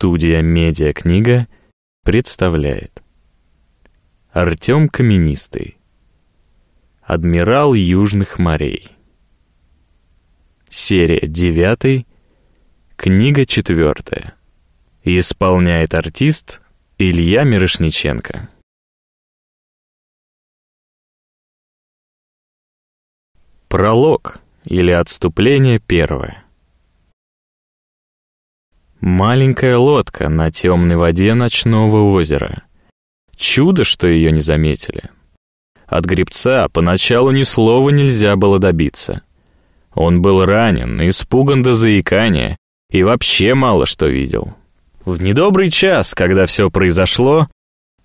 Студия «Медиакнига» представляет. Артем Каменистый. Адмирал Южных морей Серия 9 Книга 4 Исполняет артист Илья Мирошниченко. Пролог или отступление первое Маленькая лодка на темной воде ночного озера. Чудо, что ее не заметили. От гребца поначалу ни слова нельзя было добиться. Он был ранен, испуган до заикания и вообще мало что видел. В недобрый час, когда все произошло,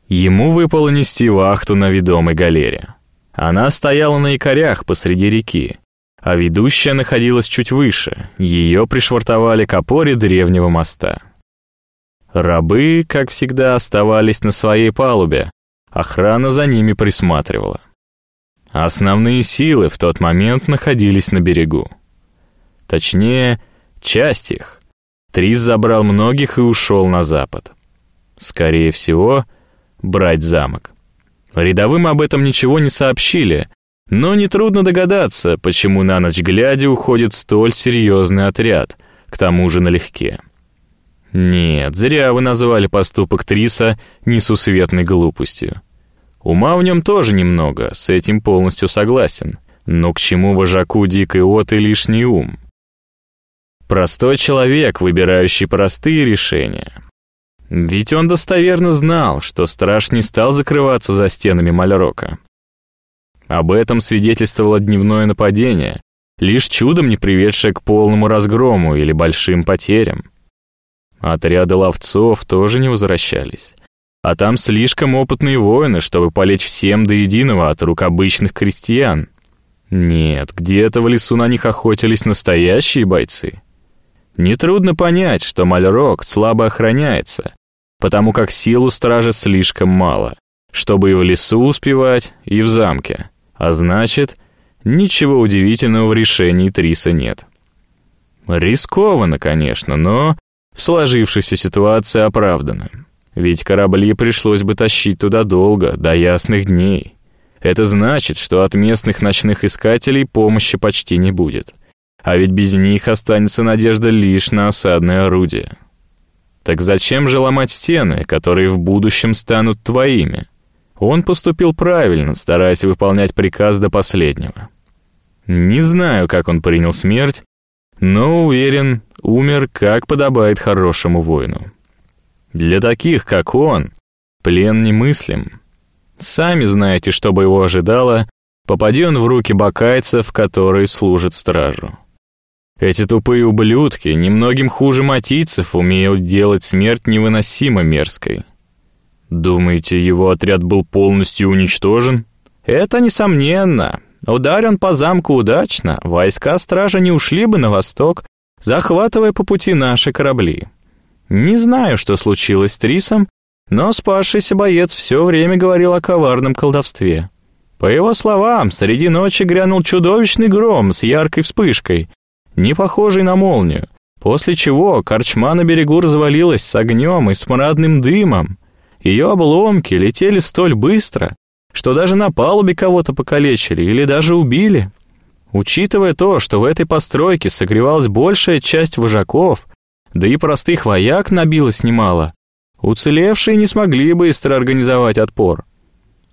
ему выпало нести вахту на ведомой галере. Она стояла на якорях посреди реки, а ведущая находилась чуть выше, ее пришвартовали к опоре древнего моста. Рабы, как всегда, оставались на своей палубе, охрана за ними присматривала. Основные силы в тот момент находились на берегу. Точнее, часть их. Трис забрал многих и ушел на запад. Скорее всего, брать замок. Рядовым об этом ничего не сообщили, но нетрудно догадаться, почему на ночь глядя уходит столь серьезный отряд, к тому же налегке. Нет, зря вы назвали поступок Триса несусветной глупостью. Ума в нем тоже немного, с этим полностью согласен. Но к чему вожаку дикой оты лишний ум? Простой человек, выбирающий простые решения. Ведь он достоверно знал, что страж не стал закрываться за стенами Мальрока. Об этом свидетельствовало дневное нападение, лишь чудом не приведшее к полному разгрому или большим потерям. Отряды ловцов тоже не возвращались. А там слишком опытные воины, чтобы полечь всем до единого от рук обычных крестьян. Нет, где-то в лесу на них охотились настоящие бойцы. Нетрудно понять, что Мальрок слабо охраняется, потому как сил у стражи слишком мало, чтобы и в лесу успевать, и в замке. А значит, ничего удивительного в решении Триса нет. Рискованно, конечно, но в сложившейся ситуации оправдано. Ведь корабли пришлось бы тащить туда долго, до ясных дней. Это значит, что от местных ночных искателей помощи почти не будет. А ведь без них останется надежда лишь на осадное орудие. Так зачем же ломать стены, которые в будущем станут твоими? Он поступил правильно, стараясь выполнять приказ до последнего. Не знаю, как он принял смерть, но уверен, умер, как подобает хорошему воину. Для таких, как он, плен немыслим. Сами знаете, что бы его ожидало, попади он в руки бакайцев, которые служат стражу. Эти тупые ублюдки, немногим хуже матийцев, умеют делать смерть невыносимо мерзкой. Думаете, его отряд был полностью уничтожен? Это несомненно. Ударен по замку удачно, войска стража не ушли бы на восток, захватывая по пути наши корабли. Не знаю, что случилось с Трисом, но спасшийся боец все время говорил о коварном колдовстве. По его словам, среди ночи грянул чудовищный гром с яркой вспышкой, не похожий на молнию, после чего корчма на берегу развалилась с огнем и смрадным дымом. Ее обломки летели столь быстро, что даже на палубе кого-то покалечили или даже убили. Учитывая то, что в этой постройке согревалась большая часть вожаков, да и простых вояк набилось немало, уцелевшие не смогли быстро организовать отпор.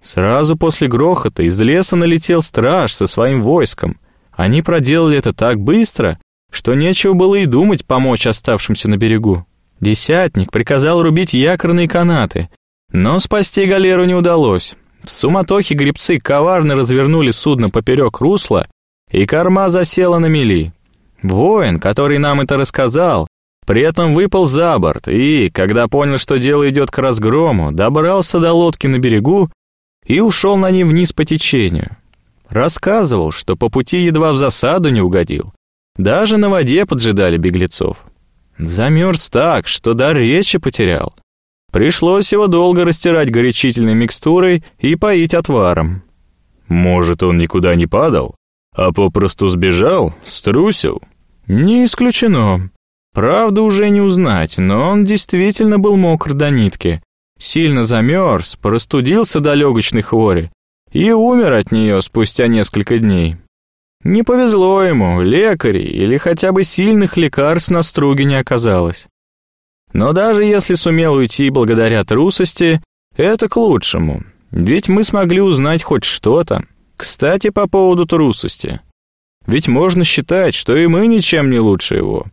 Сразу после грохота из леса налетел страж со своим войском. Они проделали это так быстро, что нечего было и думать помочь оставшимся на берегу. Десятник приказал рубить якорные канаты, но спасти галеру не удалось. В суматохе гребцы коварно развернули судно поперек русла, и корма засела на мели. Воин, который нам это рассказал, при этом выпал за борт и, когда понял, что дело идет к разгрому, добрался до лодки на берегу и ушел на ней вниз по течению. Рассказывал, что по пути едва в засаду не угодил. Даже на воде поджидали беглецов. Замерз так, что дар речи потерял. Пришлось его долго растирать горячительной микстурой и поить отваром. Может, он никуда не падал, а попросту сбежал, струсил? Не исключено. Правда уже не узнать, но он действительно был мокр до нитки. Сильно замерз, простудился до легочной хвори и умер от нее спустя несколько дней. Не повезло ему, лекарей или хотя бы сильных лекарств на струге не оказалось. Но даже если сумел уйти благодаря трусости, это к лучшему, ведь мы смогли узнать хоть что-то. Кстати, по поводу трусости. Ведь можно считать, что и мы ничем не лучше его.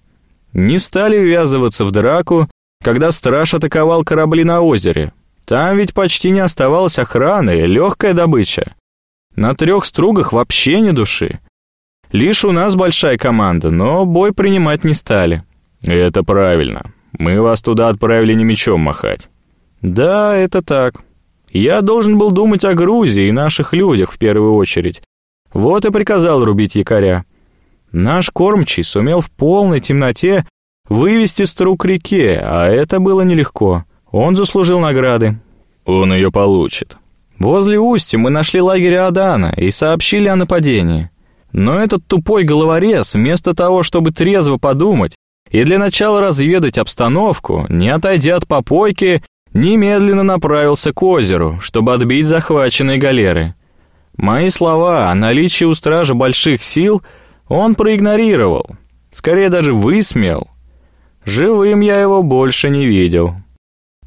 Не стали ввязываться в драку, когда страж атаковал корабли на озере. Там ведь почти не оставалось охраны, легкая добыча. На трех стругах вообще ни души. Лишь у нас большая команда, но бой принимать не стали. Это правильно. Мы вас туда отправили не мечом махать. Да, это так. Я должен был думать о Грузии и наших людях в первую очередь. Вот и приказал рубить якоря. Наш кормчий сумел в полной темноте вывести струк реке, а это было нелегко. Он заслужил награды. Он ее получит. Возле устья мы нашли лагерь Адана и сообщили о нападении. Но этот тупой головорез, вместо того, чтобы трезво подумать и для начала разведать обстановку, не отойдя от попойки, немедленно направился к озеру, чтобы отбить захваченные галеры. Мои слова о наличии у стража больших сил он проигнорировал, скорее даже высмеял. Живым я его больше не видел.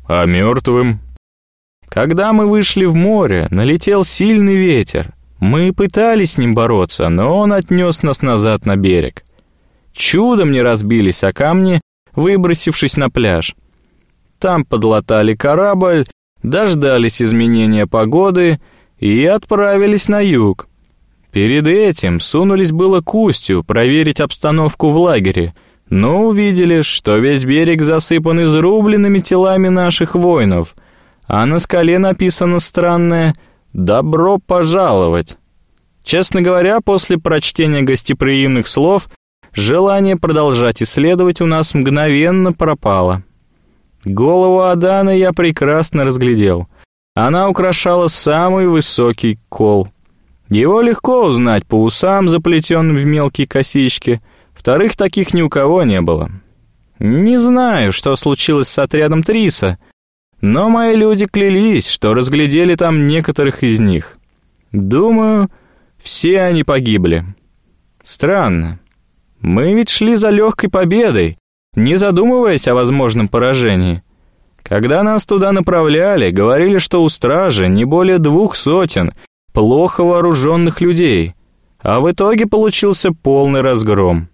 А мертвым? Когда мы вышли в море, налетел сильный ветер. Мы пытались с ним бороться, но он отнес нас назад на берег. Чудом не разбились о камни, выбросившись на пляж. Там подлатали корабль, дождались изменения погоды и отправились на юг. Перед этим сунулись было к устью проверить обстановку в лагере, но увидели, что весь берег засыпан изрубленными телами наших воинов, а на скале написано странное «Добро пожаловать». Честно говоря, после прочтения гостеприимных слов желание продолжать исследовать у нас мгновенно пропало. Голову Адана я прекрасно разглядел. Она украшала самый высокий кол. Его легко узнать по усам, заплетенным в мелкие косички. Вторых таких ни у кого не было. Не знаю, что случилось с отрядом Триса, но мои люди клялись, что разглядели там некоторых из них. Думаю, все они погибли. Странно. Мы ведь шли за легкой победой, не задумываясь о возможном поражении. Когда нас туда направляли, говорили, что у стражи не более двух сотен плохо вооруженных людей, а в итоге получился полный разгром.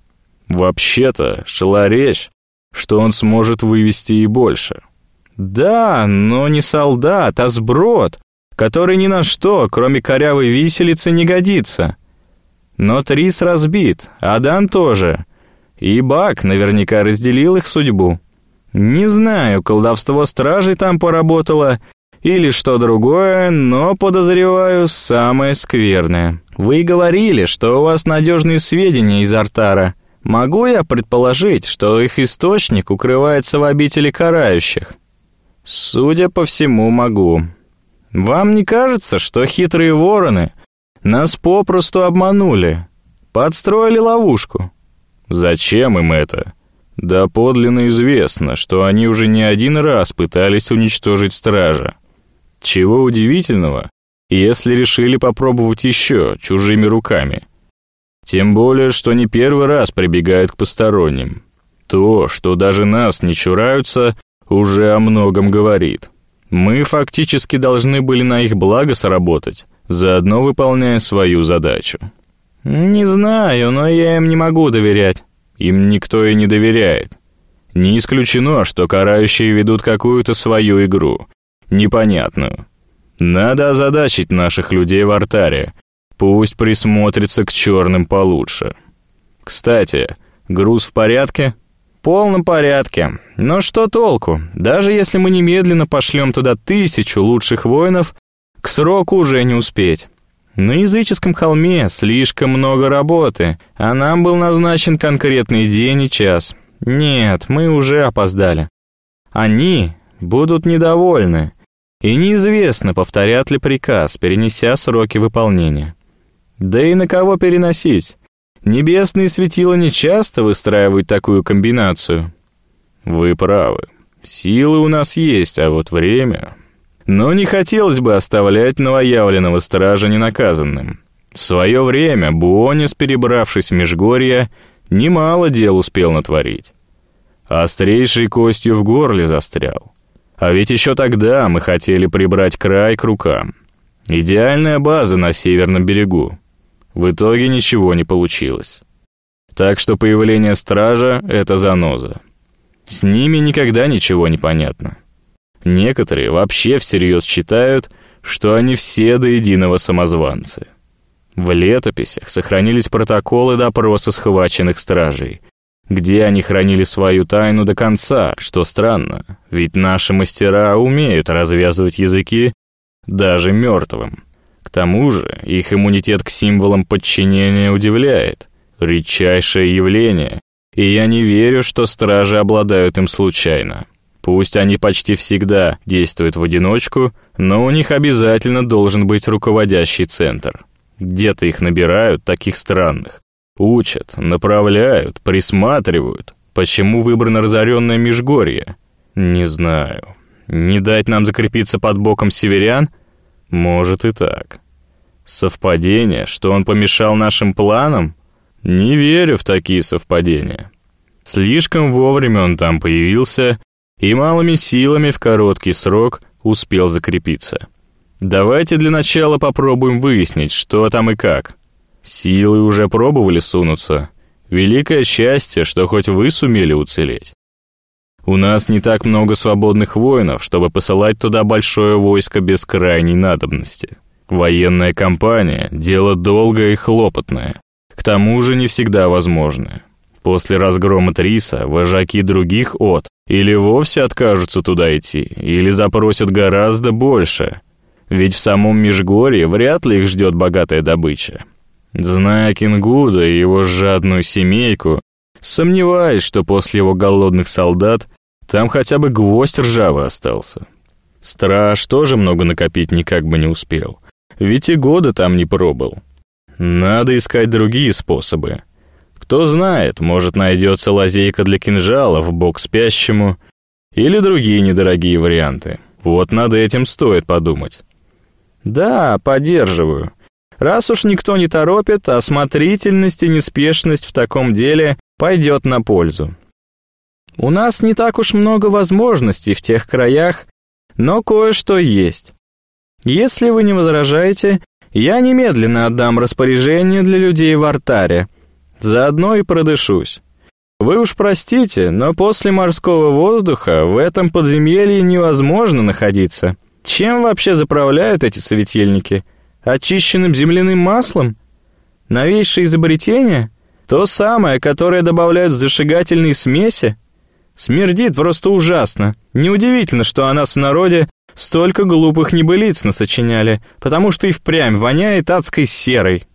Вообще-то шла речь, что он сможет вывести и больше. Да, но не солдат, а сброд, который ни на что, кроме корявой виселицы, не годится. Но Трис разбит, Адан тоже, и Бак наверняка разделил их судьбу. Не знаю, колдовство стражей там поработало или что другое, но подозреваю самое скверное. Вы говорили, что у вас надежные сведения из Артара. Могу я предположить, что их источник укрывается в обители карающих? Судя по всему, могу. Вам не кажется, что хитрые вороны нас попросту обманули, подстроили ловушку? Зачем им это? Да подлинно известно, что они уже не один раз пытались уничтожить стража. Чего удивительного, если решили попробовать еще чужими руками. Тем более, что не первый раз прибегают к посторонним. То, что даже нас не чураются, уже о многом говорит. Мы фактически должны были на их благо сработать, заодно выполняя свою задачу. «Не знаю, но я им не могу доверять». Им никто и не доверяет. Не исключено, что карающие ведут какую-то свою игру, непонятную. Надо озадачить наших людей в артаре, пусть присмотрится к черным получше. Кстати, груз в порядке?» «В полном порядке. Но что толку? Даже если мы немедленно пошлем туда тысячу лучших воинов, к сроку уже не успеть. На языческом холме слишком много работы, а нам был назначен конкретный день и час. Нет, мы уже опоздали. Они будут недовольны, и неизвестно, повторят ли приказ, перенеся сроки выполнения. Да и на кого переносить? Небесные светила не часто выстраивают такую комбинацию. Вы правы. Силы у нас есть, а вот время... Но не хотелось бы оставлять новоявленного стража ненаказанным. В свое время Буонис, перебравшись в Межгорье, немало дел успел натворить. Острейшей костью в горле застрял. А ведь еще тогда мы хотели прибрать край к рукам. Идеальная база на северном берегу. В итоге ничего не получилось. Так что появление стража — это заноза. С ними никогда ничего не понятно. Некоторые вообще всерьез считают, что они все до единого самозванцы. В летописях сохранились протоколы допроса схваченных стражей, где они хранили свою тайну до конца, что странно, ведь наши мастера умеют развязывать языки даже мертвым. К тому же их иммунитет к символам подчинения удивляет. Редчайшее явление, и я не верю, что стражи обладают им случайно. Пусть они почти всегда действуют в одиночку, но у них обязательно должен быть руководящий центр. Где-то их набирают, таких странных. Учат, направляют, присматривают. Почему выбрано разоренное Межгорье? Не знаю. Не дать нам закрепиться под боком северян? Может и так. Совпадение, что он помешал нашим планам? Не верю в такие совпадения. Слишком вовремя он там появился и малыми силами в короткий срок успел закрепиться. Давайте для начала попробуем выяснить, что там и как. Силы уже пробовали сунуться. Великое счастье, что хоть вы сумели уцелеть. У нас не так много свободных воинов, чтобы посылать туда большое войско без крайней надобности. Военная кампания – дело долгое и хлопотное. К тому же не всегда возможное. После разгрома Триса вожаки других от или вовсе откажутся туда идти, или запросят гораздо больше. Ведь в самом Межгорье вряд ли их ждет богатая добыча. Зная Кингуда и его жадную семейку, сомневаюсь, что после его голодных солдат там хотя бы гвоздь ржавый остался. Страж тоже много накопить никак бы не успел, ведь и года там не пробыл. Надо искать другие способы. Кто знает, может найдется лазейка для кинжала в бок спящему или другие недорогие варианты. Вот над этим стоит подумать. Да, поддерживаю. Раз уж никто не торопит, осмотрительность и неспешность в таком деле пойдет на пользу. У нас не так уж много возможностей в тех краях, но кое-что есть. Если вы не возражаете, я немедленно отдам распоряжение для людей в артаре — Заодно и продышусь. Вы уж простите, но после морского воздуха в этом подземелье невозможно находиться. Чем вообще заправляют эти светильники? Очищенным земляным маслом? Новейшее изобретение? То самое, которое добавляют в зажигательные смеси? Смердит просто ужасно. Неудивительно, что о нас в народе столько глупых небылиц насочиняли, потому что и впрямь воняет адской серой.